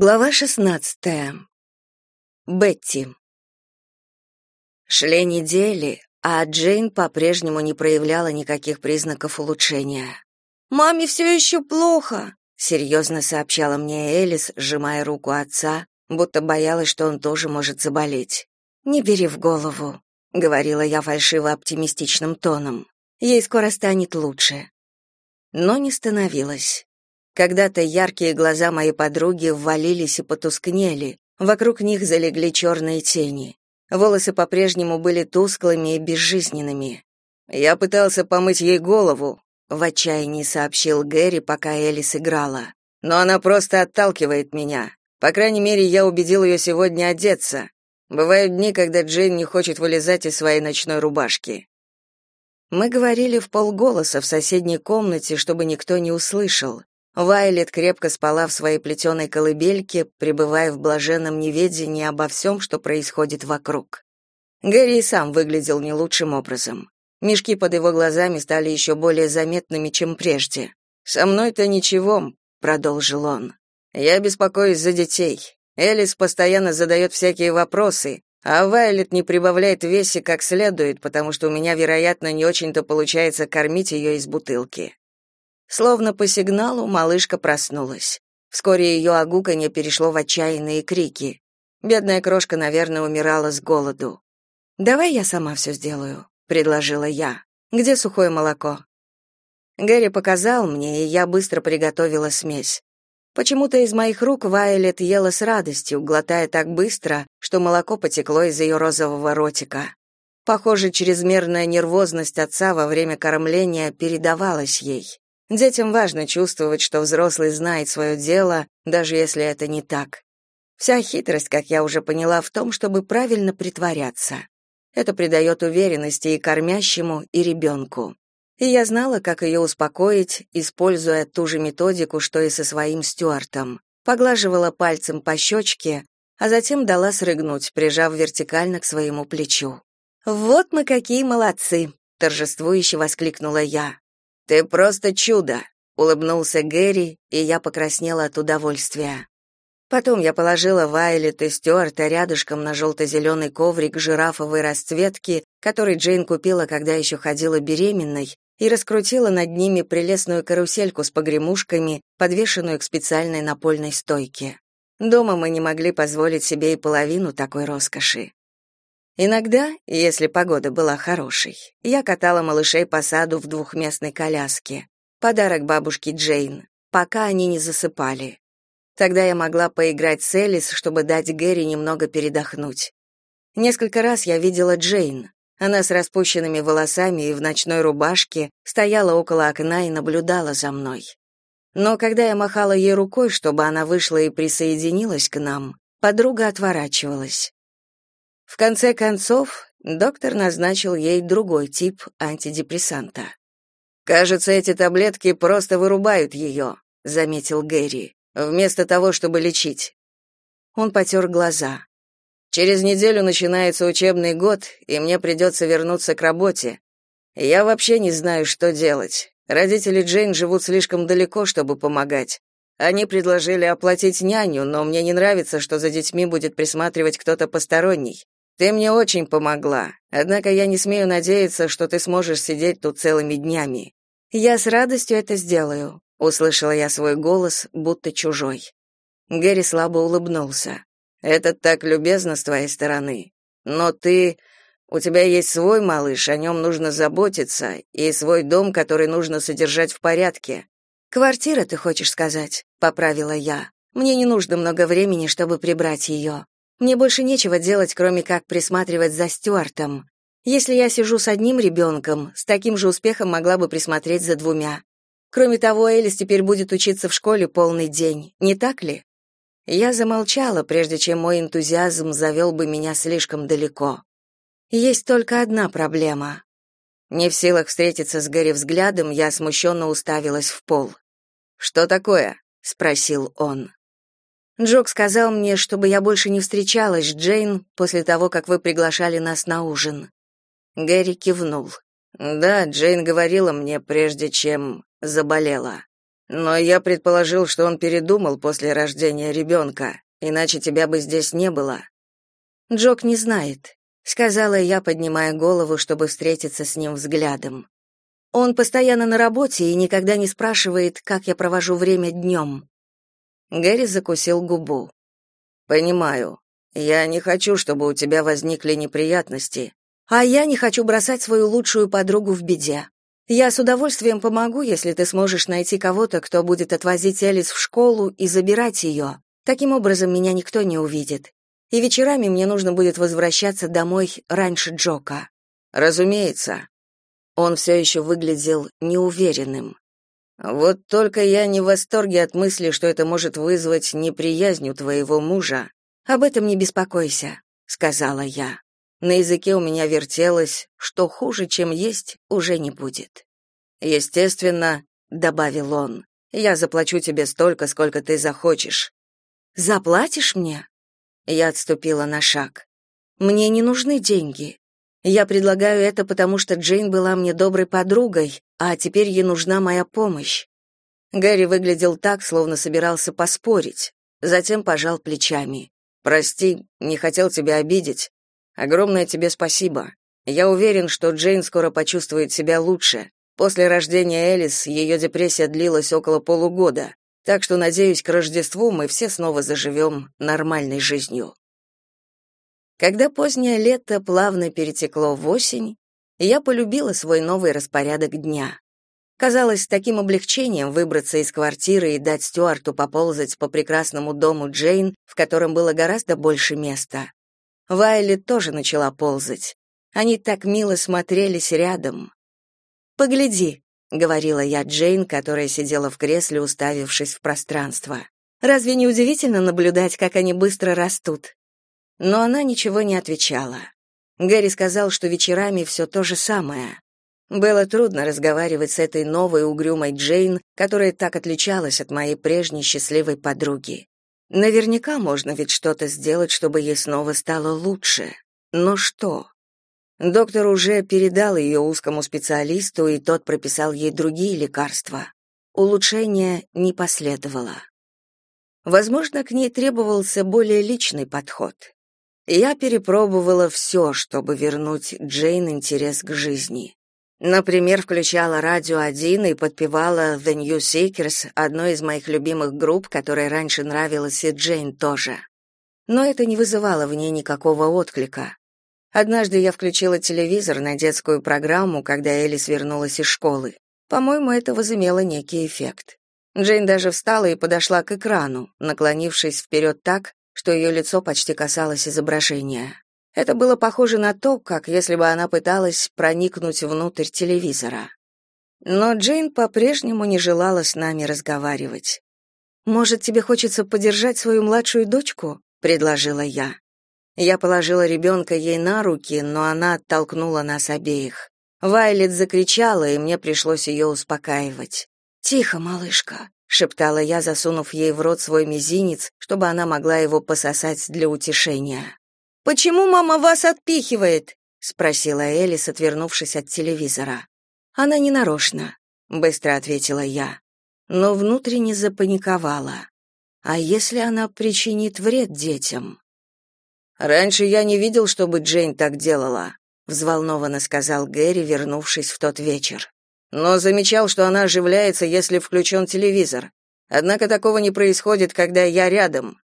Глава 16. Бетти. Шли недели, а Джейн по-прежнему не проявляла никаких признаков улучшения. «Маме все еще плохо», — серьезно сообщала мне Элис, сжимая руку отца, будто боялась, что он тоже может заболеть. «Не бери в голову», — говорила я фальшиво-оптимистичным тоном. «Ей скоро станет лучше». Но не становилось. Когда-то яркие глаза моей подруги ввалились и потускнели, вокруг них залегли черные тени. Волосы по-прежнему были тусклыми и безжизненными. «Я пытался помыть ей голову», — в отчаянии сообщил Гэри, пока Элис играла. «Но она просто отталкивает меня. По крайней мере, я убедил ее сегодня одеться. Бывают дни, когда Джейн не хочет вылезать из своей ночной рубашки». Мы говорили в полголоса в соседней комнате, чтобы никто не услышал. Вайлет крепко спала в своей плетеной колыбельке, пребывая в блаженном неведении обо всем, что происходит вокруг. Гэри и сам выглядел не лучшим образом. Мешки под его глазами стали еще более заметными, чем прежде. «Со мной-то ничего», — продолжил он. «Я беспокоюсь за детей. Элис постоянно задает всякие вопросы, а Вайлет не прибавляет в весе как следует, потому что у меня, вероятно, не очень-то получается кормить ее из бутылки. Словно по сигналу малышка проснулась. Вскоре ее огуканье перешло в отчаянные крики. Бедная крошка, наверное, умирала с голоду. «Давай я сама все сделаю», — предложила я. «Где сухое молоко?» Гэри показал мне, и я быстро приготовила смесь. Почему-то из моих рук Вайлет ела с радостью, глотая так быстро, что молоко потекло из ее розового ротика. Похоже, чрезмерная нервозность отца во время кормления передавалась ей. Детям важно чувствовать, что взрослый знает свое дело, даже если это не так. Вся хитрость, как я уже поняла, в том, чтобы правильно притворяться. Это придает уверенности и кормящему, и ребенку. И я знала, как ее успокоить, используя ту же методику, что и со своим Стюартом. Поглаживала пальцем по щечке, а затем дала срыгнуть, прижав вертикально к своему плечу. «Вот мы какие молодцы!» — торжествующе воскликнула я. Ты просто чудо, улыбнулся Гэри, и я покраснела от удовольствия. Потом я положила Вайлет и Стюарта рядышком на желто-зеленый коврик жирафовой расцветки, который Джейн купила, когда еще ходила беременной, и раскрутила над ними прелестную карусельку с погремушками, подвешенную к специальной напольной стойке. Дома мы не могли позволить себе и половину такой роскоши. Иногда, если погода была хорошей, я катала малышей по саду в двухместной коляске. Подарок бабушке Джейн, пока они не засыпали. Тогда я могла поиграть с Элис, чтобы дать Гэри немного передохнуть. Несколько раз я видела Джейн. Она с распущенными волосами и в ночной рубашке стояла около окна и наблюдала за мной. Но когда я махала ей рукой, чтобы она вышла и присоединилась к нам, подруга отворачивалась. В конце концов, доктор назначил ей другой тип антидепрессанта. «Кажется, эти таблетки просто вырубают ее», — заметил Гэри, «вместо того, чтобы лечить». Он потер глаза. «Через неделю начинается учебный год, и мне придется вернуться к работе. Я вообще не знаю, что делать. Родители Джейн живут слишком далеко, чтобы помогать. Они предложили оплатить няню, но мне не нравится, что за детьми будет присматривать кто-то посторонний. Ты мне очень помогла. Однако я не смею надеяться, что ты сможешь сидеть тут целыми днями. Я с радостью это сделаю, услышала я свой голос, будто чужой. Гэри слабо улыбнулся. Это так любезно с твоей стороны. Но ты у тебя есть свой малыш, о нем нужно заботиться, и свой дом, который нужно содержать в порядке. Квартира, ты хочешь сказать? поправила я. Мне не нужно много времени, чтобы прибрать ее. Мне больше нечего делать, кроме как присматривать за Стюартом. Если я сижу с одним ребенком, с таким же успехом могла бы присмотреть за двумя. Кроме того, Элис теперь будет учиться в школе полный день, не так ли? Я замолчала, прежде чем мой энтузиазм завел бы меня слишком далеко. Есть только одна проблема. Не в силах встретиться с Гэри взглядом, я смущенно уставилась в пол. «Что такое?» — спросил он. Джок сказал мне, чтобы я больше не встречалась с Джейн после того, как вы приглашали нас на ужин. Гэри кивнул. Да, Джейн говорила мне, прежде чем заболела. Но я предположил, что он передумал после рождения ребенка, иначе тебя бы здесь не было. Джок не знает, сказала я, поднимая голову, чтобы встретиться с ним взглядом. Он постоянно на работе и никогда не спрашивает, как я провожу время днем». Гэри закусил губу. Понимаю. Я не хочу, чтобы у тебя возникли неприятности. А я не хочу бросать свою лучшую подругу в беде. Я с удовольствием помогу, если ты сможешь найти кого-то, кто будет отвозить Элис в школу и забирать ее. Таким образом меня никто не увидит. И вечерами мне нужно будет возвращаться домой раньше Джока. Разумеется. Он все еще выглядел неуверенным. Вот только я не в восторге от мысли, что это может вызвать неприязнь у твоего мужа. Об этом не беспокойся, сказала я. На языке у меня вертелось, что хуже, чем есть, уже не будет. Естественно, добавил он. Я заплачу тебе столько, сколько ты захочешь. Заплатишь мне? Я отступила на шаг. Мне не нужны деньги. Я предлагаю это, потому что Джейн была мне доброй подругой, а теперь ей нужна моя помощь. Гарри выглядел так, словно собирался поспорить, затем пожал плечами. Прости, не хотел тебя обидеть. Огромное тебе спасибо. Я уверен, что Джейн скоро почувствует себя лучше. После рождения Элис ее депрессия длилась около полугода, так что надеюсь, к Рождеству мы все снова заживем нормальной жизнью. Когда позднее лето плавно перетекло в осень, я полюбила свой новый распорядок дня. Казалось таким облегчением выбраться из квартиры и дать Стюарту поползать по прекрасному дому Джейн, в котором было гораздо больше места. Вайли тоже начала ползать. Они так мило смотрелись рядом. «Погляди», — говорила я Джейн, которая сидела в кресле, уставившись в пространство. «Разве не удивительно наблюдать, как они быстро растут?» но она ничего не отвечала. Гэри сказал, что вечерами все то же самое. Было трудно разговаривать с этой новой угрюмой Джейн, которая так отличалась от моей прежней счастливой подруги. Наверняка можно ведь что-то сделать, чтобы ей снова стало лучше. Но что? Доктор уже передал ее узкому специалисту, и тот прописал ей другие лекарства. Улучшения не последовало. Возможно, к ней требовался более личный подход. Я перепробовала все, чтобы вернуть Джейн интерес к жизни. Например, включала радио один и подпевала The New Seekers, одной из моих любимых групп, которая раньше нравилась и Джейн тоже. Но это не вызывало в ней никакого отклика. Однажды я включила телевизор на детскую программу, когда Элис вернулась из школы. По-моему, это возымело некий эффект. Джейн даже встала и подошла к экрану, наклонившись вперед так, что ее лицо почти касалось изображения. Это было похоже на то, как если бы она пыталась проникнуть внутрь телевизора. Но Джейн по-прежнему не желала с нами разговаривать. «Может, тебе хочется подержать свою младшую дочку?» — предложила я. Я положила ребенка ей на руки, но она оттолкнула нас обеих. Вайлет закричала, и мне пришлось ее успокаивать. «Тихо, малышка, шептала я, засунув ей в рот свой мизинец, чтобы она могла его пососать для утешения. Почему мама вас отпихивает? спросила Элис, отвернувшись от телевизора. Она не нарочно, быстро ответила я, но внутренне запаниковала. А если она причинит вред детям? Раньше я не видел, чтобы Джейн так делала, взволнованно сказал Гэри, вернувшись в тот вечер но замечал, что она оживляется, если включен телевизор. Однако такого не происходит, когда я рядом.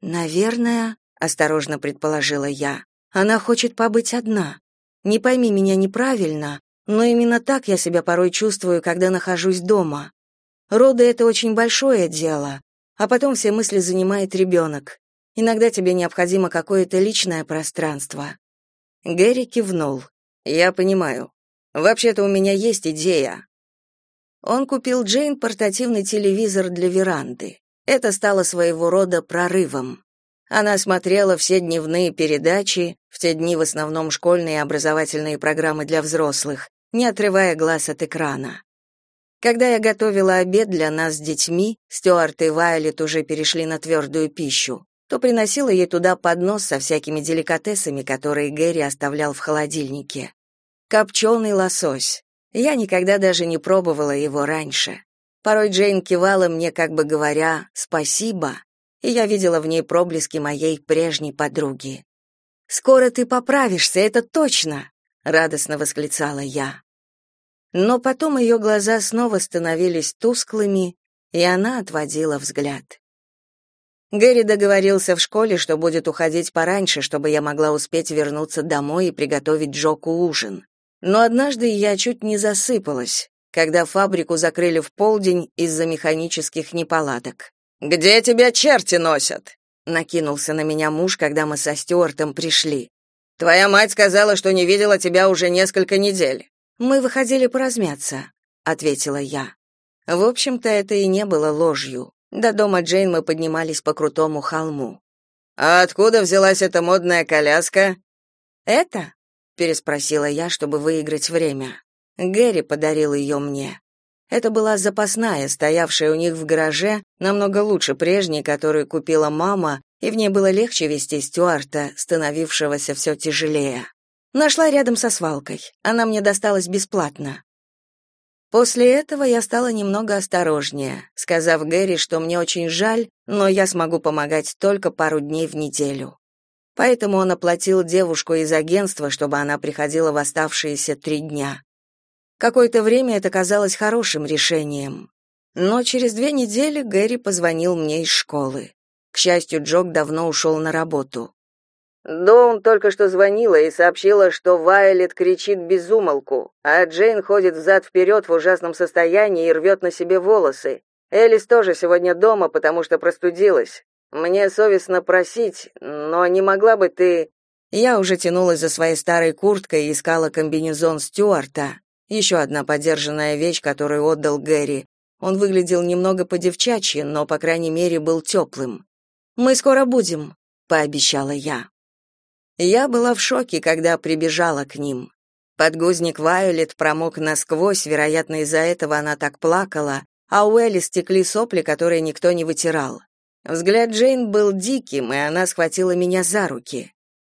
Наверное, осторожно предположила я. Она хочет побыть одна. Не пойми меня неправильно, но именно так я себя порой чувствую, когда нахожусь дома. Роды это очень большое дело, а потом все мысли занимает ребенок. Иногда тебе необходимо какое-то личное пространство. Гэри кивнул. Я понимаю. Вообще-то у меня есть идея. Он купил Джейн портативный телевизор для веранды. Это стало своего рода прорывом. Она смотрела все дневные передачи, в те дни в основном школьные и образовательные программы для взрослых, не отрывая глаз от экрана. Когда я готовила обед для нас с детьми, Стюарт и Вайлет уже перешли на твердую пищу, то приносила ей туда поднос со всякими деликатесами, которые Гэри оставлял в холодильнике. Копченый лосось. Я никогда даже не пробовала его раньше. Порой Джейн кивала мне, как бы говоря «спасибо», и я видела в ней проблески моей прежней подруги. «Скоро ты поправишься, это точно!» — радостно восклицала я. Но потом ее глаза снова становились тусклыми, и она отводила взгляд. Гэри договорился в школе, что будет уходить пораньше, чтобы я могла успеть вернуться домой и приготовить Джоку ужин. Но однажды я чуть не засыпалась, когда фабрику закрыли в полдень из-за механических неполадок. «Где тебя черти носят?» — накинулся на меня муж, когда мы со Стюартом пришли. «Твоя мать сказала, что не видела тебя уже несколько недель». «Мы выходили поразмяться», — ответила я. В общем-то, это и не было ложью. До дома Джейн мы поднимались по крутому холму. «А откуда взялась эта модная коляска?» «Это?» — переспросила я, чтобы выиграть время. Гэри подарил ее мне. Это была запасная, стоявшая у них в гараже, намного лучше прежней, которую купила мама, и в ней было легче вести Стюарта, становившегося все тяжелее. Нашла рядом со свалкой. Она мне досталась бесплатно. После этого я стала немного осторожнее, сказав Гэри, что мне очень жаль, но я смогу помогать только пару дней в неделю. Поэтому он оплатил девушку из агентства, чтобы она приходила в оставшиеся три дня. Какое-то время это казалось хорошим решением. Но через две недели Гэри позвонил мне из школы. К счастью, Джок давно ушел на работу. Доун только что звонила и сообщила, что Вайлет кричит без умолку, а Джейн ходит взад-вперед в ужасном состоянии и рвет на себе волосы. Элис тоже сегодня дома, потому что простудилась. Мне совестно просить, но не могла бы ты...» Я уже тянулась за своей старой курткой и искала комбинезон Стюарта. Еще одна подержанная вещь, которую отдал Гэри. Он выглядел немного по-девчачьи, но, по крайней мере, был теплым. «Мы скоро будем», — пообещала я. Я была в шоке, когда прибежала к ним. Подгузник Вайолет промок насквозь, вероятно, из-за этого она так плакала, а у Элли стекли сопли, которые никто не вытирал. Взгляд Джейн был диким, и она схватила меня за руки.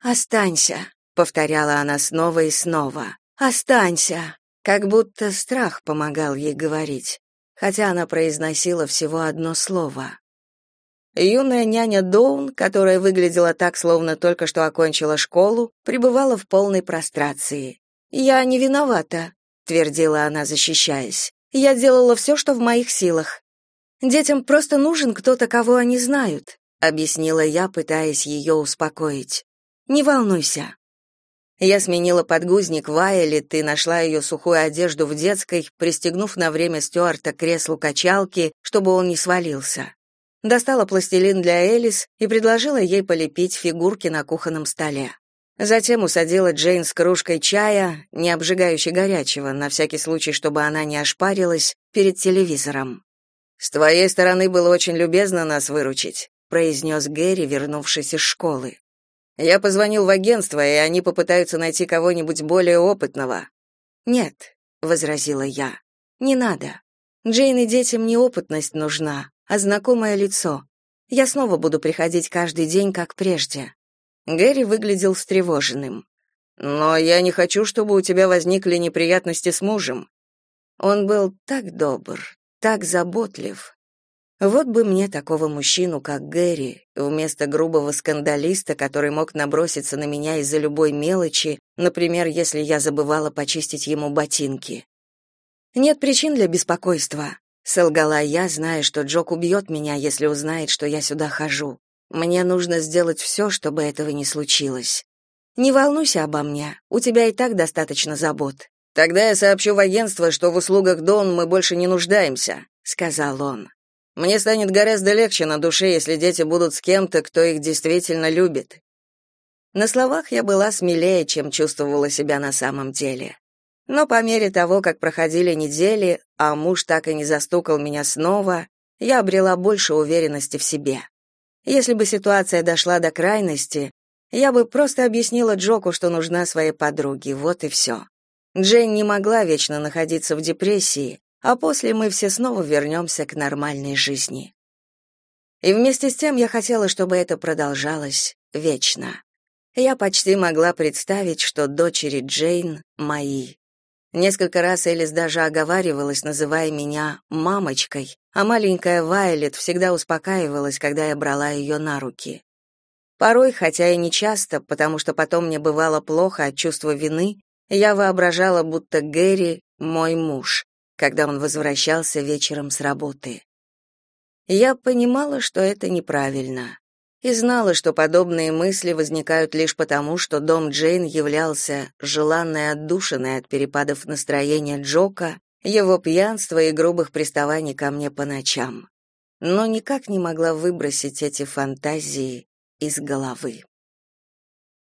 «Останься», — повторяла она снова и снова. «Останься», как будто страх помогал ей говорить, хотя она произносила всего одно слово. Юная няня Доун, которая выглядела так, словно только что окончила школу, пребывала в полной прострации. «Я не виновата», — твердила она, защищаясь. «Я делала все, что в моих силах. Детям просто нужен кто-то, кого они знают», — объяснила я, пытаясь ее успокоить. «Не волнуйся». Я сменила подгузник Вайолет и нашла ее сухую одежду в детской, пристегнув на время Стюарта к креслу качалки, чтобы он не свалился достала пластилин для Элис и предложила ей полепить фигурки на кухонном столе. Затем усадила Джейн с кружкой чая, не обжигающей горячего, на всякий случай, чтобы она не ошпарилась, перед телевизором. «С твоей стороны было очень любезно нас выручить», произнес Гэри, вернувшись из школы. «Я позвонил в агентство, и они попытаются найти кого-нибудь более опытного». «Нет», — возразила я, — «не надо. Джейн и детям не опытность нужна, а знакомое лицо. Я снова буду приходить каждый день, как прежде. Гэри выглядел встревоженным. Но я не хочу, чтобы у тебя возникли неприятности с мужем. Он был так добр, так заботлив. Вот бы мне такого мужчину, как Гэри, вместо грубого скандалиста, который мог наброситься на меня из-за любой мелочи, например, если я забывала почистить ему ботинки. Нет причин для беспокойства. Солгала я, зная, что Джок убьет меня, если узнает, что я сюда хожу. Мне нужно сделать все, чтобы этого не случилось. Не волнуйся обо мне, у тебя и так достаточно забот. Тогда я сообщу в агентство, что в услугах Дон мы больше не нуждаемся, сказал он. Мне станет гораздо легче на душе, если дети будут с кем-то, кто их действительно любит. На словах я была смелее, чем чувствовала себя на самом деле. Но по мере того, как проходили недели, а муж так и не застукал меня снова, я обрела больше уверенности в себе. Если бы ситуация дошла до крайности, я бы просто объяснила Джоку, что нужна своей подруге, вот и все. Джейн не могла вечно находиться в депрессии, а после мы все снова вернемся к нормальной жизни. И вместе с тем я хотела, чтобы это продолжалось вечно. Я почти могла представить, что дочери Джейн мои Несколько раз Элис даже оговаривалась, называя меня «мамочкой», а маленькая Вайлет всегда успокаивалась, когда я брала ее на руки. Порой, хотя и не часто, потому что потом мне бывало плохо от чувства вины, я воображала, будто Гэри — мой муж, когда он возвращался вечером с работы. Я понимала, что это неправильно, и знала, что подобные мысли возникают лишь потому, что дом Джейн являлся желанной отдушиной от перепадов настроения Джока, его пьянства и грубых приставаний ко мне по ночам. Но никак не могла выбросить эти фантазии из головы.